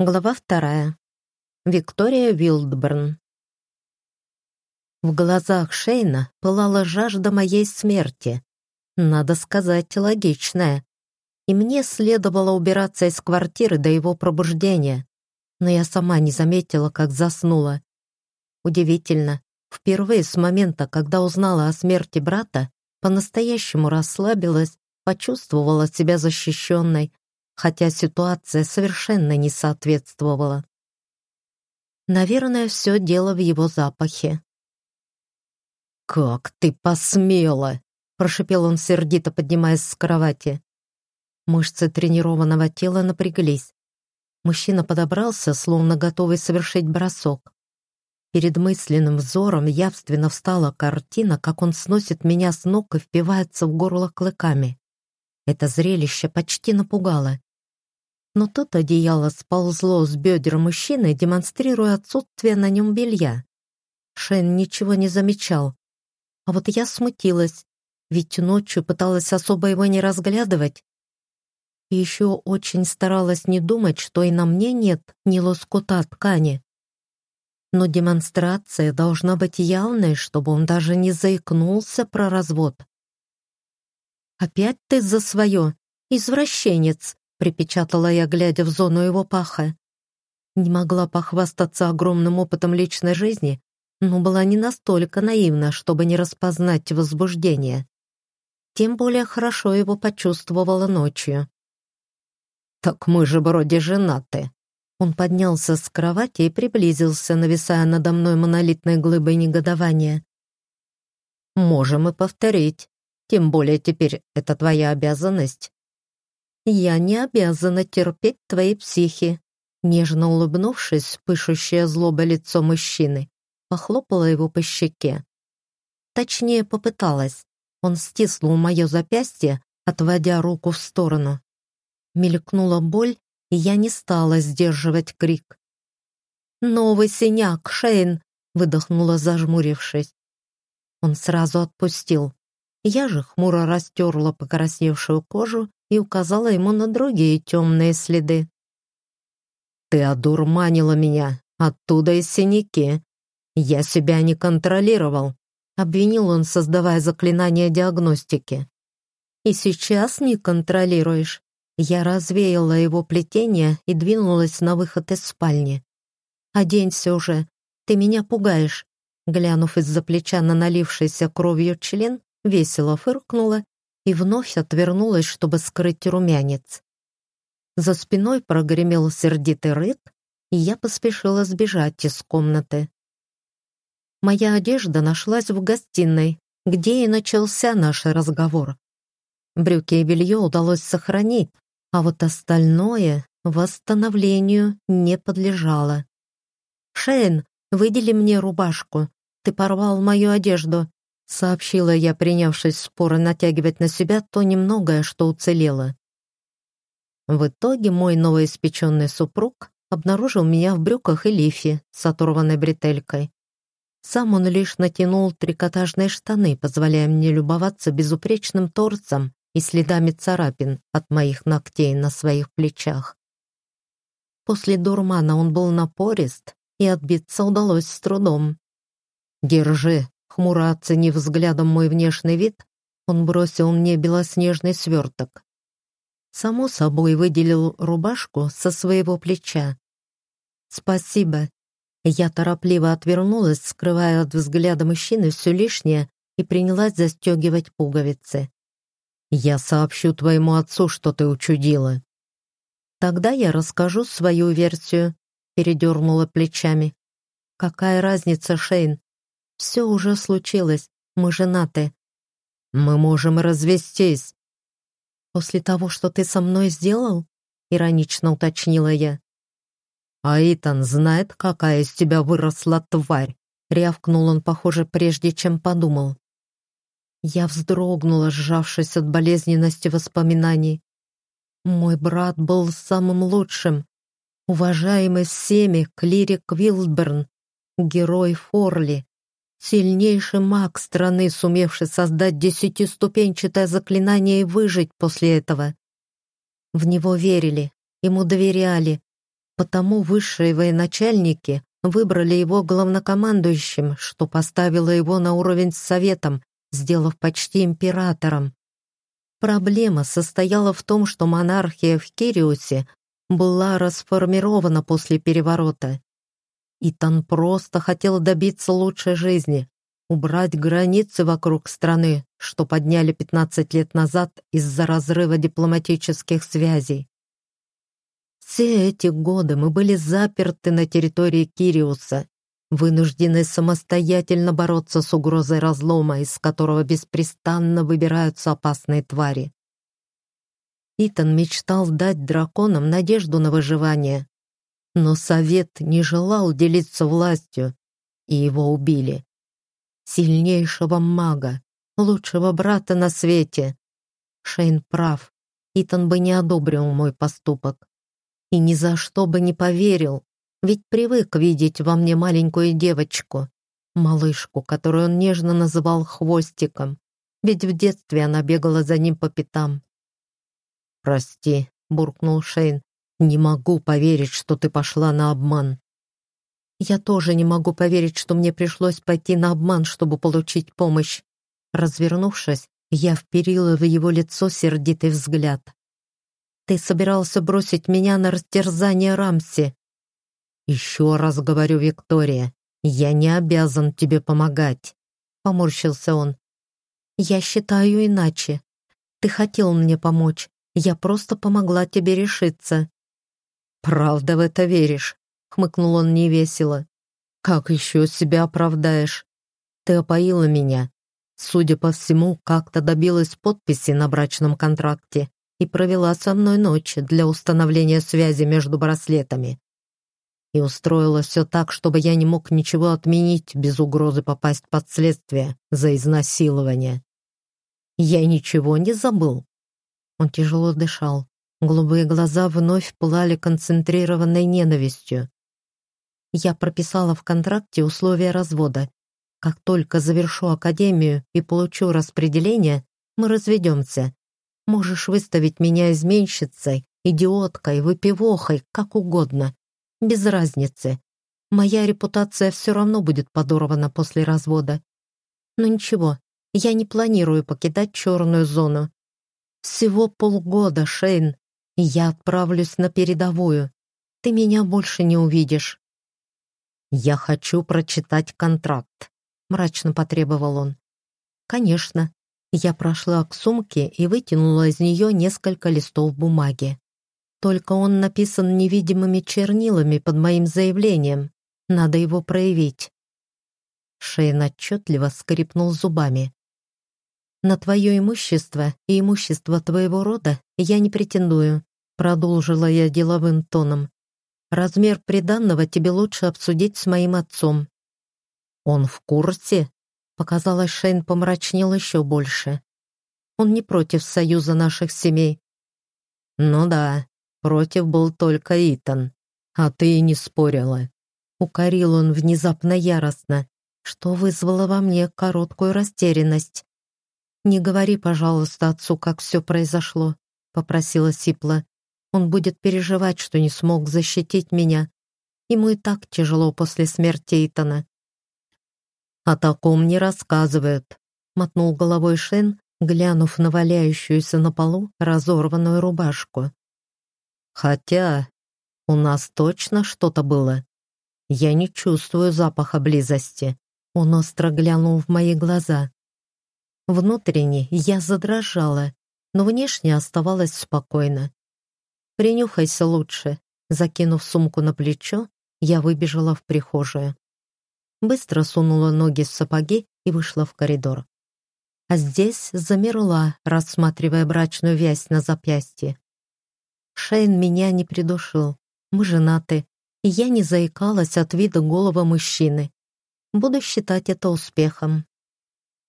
Глава вторая. Виктория Вилдберн. В глазах Шейна пылала жажда моей смерти. Надо сказать, логичная. И мне следовало убираться из квартиры до его пробуждения. Но я сама не заметила, как заснула. Удивительно, впервые с момента, когда узнала о смерти брата, по-настоящему расслабилась, почувствовала себя защищенной, хотя ситуация совершенно не соответствовала. Наверное, все дело в его запахе. «Как ты посмела!» — прошипел он сердито, поднимаясь с кровати. Мышцы тренированного тела напряглись. Мужчина подобрался, словно готовый совершить бросок. Перед мысленным взором явственно встала картина, как он сносит меня с ног и впивается в горло клыками. Это зрелище почти напугало но тут одеяло сползло с бедер мужчины, демонстрируя отсутствие на нем белья. Шен ничего не замечал. А вот я смутилась, ведь ночью пыталась особо его не разглядывать. И еще очень старалась не думать, что и на мне нет ни лоскута ткани. Но демонстрация должна быть явной, чтобы он даже не заикнулся про развод. «Опять ты за свое, извращенец!» Припечатала я, глядя в зону его паха. Не могла похвастаться огромным опытом личной жизни, но была не настолько наивна, чтобы не распознать возбуждение. Тем более хорошо его почувствовала ночью. «Так мы же вроде женаты». Он поднялся с кровати и приблизился, нависая надо мной монолитной глыбой негодования. «Можем и повторить. Тем более теперь это твоя обязанность. «Я не обязана терпеть твои психи», нежно улыбнувшись, пышущее злобой лицо мужчины, похлопала его по щеке. Точнее, попыталась. Он стиснул мое запястье, отводя руку в сторону. Мелькнула боль, и я не стала сдерживать крик. «Новый синяк, Шейн!» — выдохнула, зажмурившись. Он сразу отпустил. Я же хмуро растерла покрасневшую кожу и указала ему на другие темные следы. «Ты одурманила меня, оттуда и синяки. Я себя не контролировал», — обвинил он, создавая заклинание диагностики. «И сейчас не контролируешь». Я развеяла его плетение и двинулась на выход из спальни. «Оденься уже, ты меня пугаешь». Глянув из-за плеча на налившийся кровью член, весело фыркнула и вновь отвернулась, чтобы скрыть румянец. За спиной прогремел сердитый рык, и я поспешила сбежать из комнаты. Моя одежда нашлась в гостиной, где и начался наш разговор. Брюки и белье удалось сохранить, а вот остальное восстановлению не подлежало. «Шейн, выдели мне рубашку. Ты порвал мою одежду сообщила я, принявшись споро натягивать на себя то немногое, что уцелело. В итоге мой новоиспеченный супруг обнаружил меня в брюках и лифе с оторванной бретелькой. Сам он лишь натянул трикотажные штаны, позволяя мне любоваться безупречным торцем и следами царапин от моих ногтей на своих плечах. После дурмана он был напорист, и отбиться удалось с трудом. «Держи», Хмуро оценив взглядом мой внешний вид, он бросил мне белоснежный сверток. Само собой выделил рубашку со своего плеча. «Спасибо». Я торопливо отвернулась, скрывая от взгляда мужчины все лишнее, и принялась застегивать пуговицы. «Я сообщу твоему отцу, что ты учудила». «Тогда я расскажу свою версию», — передернула плечами. «Какая разница, Шейн? Все уже случилось, мы женаты. Мы можем развестись. После того, что ты со мной сделал? Иронично уточнила я. А Итан знает, какая из тебя выросла тварь. Рявкнул он, похоже, прежде чем подумал. Я вздрогнула, сжавшись от болезненности воспоминаний. Мой брат был самым лучшим, уважаемый всеми клирик Вилдберн, герой Форли, Сильнейший маг страны, сумевший создать десятиступенчатое заклинание и выжить после этого. В него верили, ему доверяли. Потому высшие военачальники выбрали его главнокомандующим, что поставило его на уровень с Советом, сделав почти императором. Проблема состояла в том, что монархия в Кириусе была расформирована после переворота. Итан просто хотел добиться лучшей жизни, убрать границы вокруг страны, что подняли 15 лет назад из-за разрыва дипломатических связей. Все эти годы мы были заперты на территории Кириуса, вынуждены самостоятельно бороться с угрозой разлома, из которого беспрестанно выбираются опасные твари. Итан мечтал дать драконам надежду на выживание, но совет не желал делиться властью, и его убили. Сильнейшего мага, лучшего брата на свете. Шейн прав, Итан бы не одобрил мой поступок. И ни за что бы не поверил, ведь привык видеть во мне маленькую девочку, малышку, которую он нежно называл хвостиком, ведь в детстве она бегала за ним по пятам. «Прости», — буркнул Шейн, — «не могу поверить, что ты пошла на обман». «Я тоже не могу поверить, что мне пришлось пойти на обман, чтобы получить помощь». Развернувшись, я вперила в его лицо сердитый взгляд. «Ты собирался бросить меня на растерзание Рамси, «Еще раз говорю, Виктория, я не обязан тебе помогать», — поморщился он. «Я считаю иначе. Ты хотел мне помочь, я просто помогла тебе решиться». «Правда в это веришь?» — хмыкнул он невесело. «Как еще себя оправдаешь? Ты опоила меня. Судя по всему, как-то добилась подписи на брачном контракте и провела со мной ночь для установления связи между браслетами и устроила все так, чтобы я не мог ничего отменить без угрозы попасть под следствие за изнасилование. Я ничего не забыл. Он тяжело дышал. Голубые глаза вновь пылали концентрированной ненавистью. Я прописала в контракте условия развода. Как только завершу академию и получу распределение, мы разведемся. Можешь выставить меня изменщицей, идиоткой, выпивохой, как угодно без разницы. Моя репутация все равно будет подорвана после развода. Но ничего, я не планирую покидать черную зону. Всего полгода, Шейн, я отправлюсь на передовую. Ты меня больше не увидишь. «Я хочу прочитать контракт», — мрачно потребовал он. «Конечно». Я прошла к сумке и вытянула из нее несколько листов бумаги. Только он написан невидимыми чернилами под моим заявлением. Надо его проявить. Шейн отчетливо скрипнул зубами. «На твое имущество и имущество твоего рода я не претендую», продолжила я деловым тоном. «Размер приданного тебе лучше обсудить с моим отцом». «Он в курсе?» Показалось, Шейн помрачнел еще больше. «Он не против союза наших семей». «Ну да, Против был только Итан. А ты и не спорила. Укорил он внезапно яростно, что вызвало во мне короткую растерянность. «Не говори, пожалуйста, отцу, как все произошло», — попросила Сипла. «Он будет переживать, что не смог защитить меня. Ему и так тяжело после смерти Итана». «О таком не рассказывают», — мотнул головой Шен, глянув на валяющуюся на полу разорванную рубашку. Хотя у нас точно что-то было. Я не чувствую запаха близости. Он остро глянул в мои глаза. Внутренне я задрожала, но внешне оставалась спокойно. «Принюхайся лучше». Закинув сумку на плечо, я выбежала в прихожую. Быстро сунула ноги в сапоги и вышла в коридор. А здесь замерла, рассматривая брачную вязь на запястье. Шейн меня не придушил. Мы женаты, и я не заикалась от вида голого мужчины. Буду считать это успехом.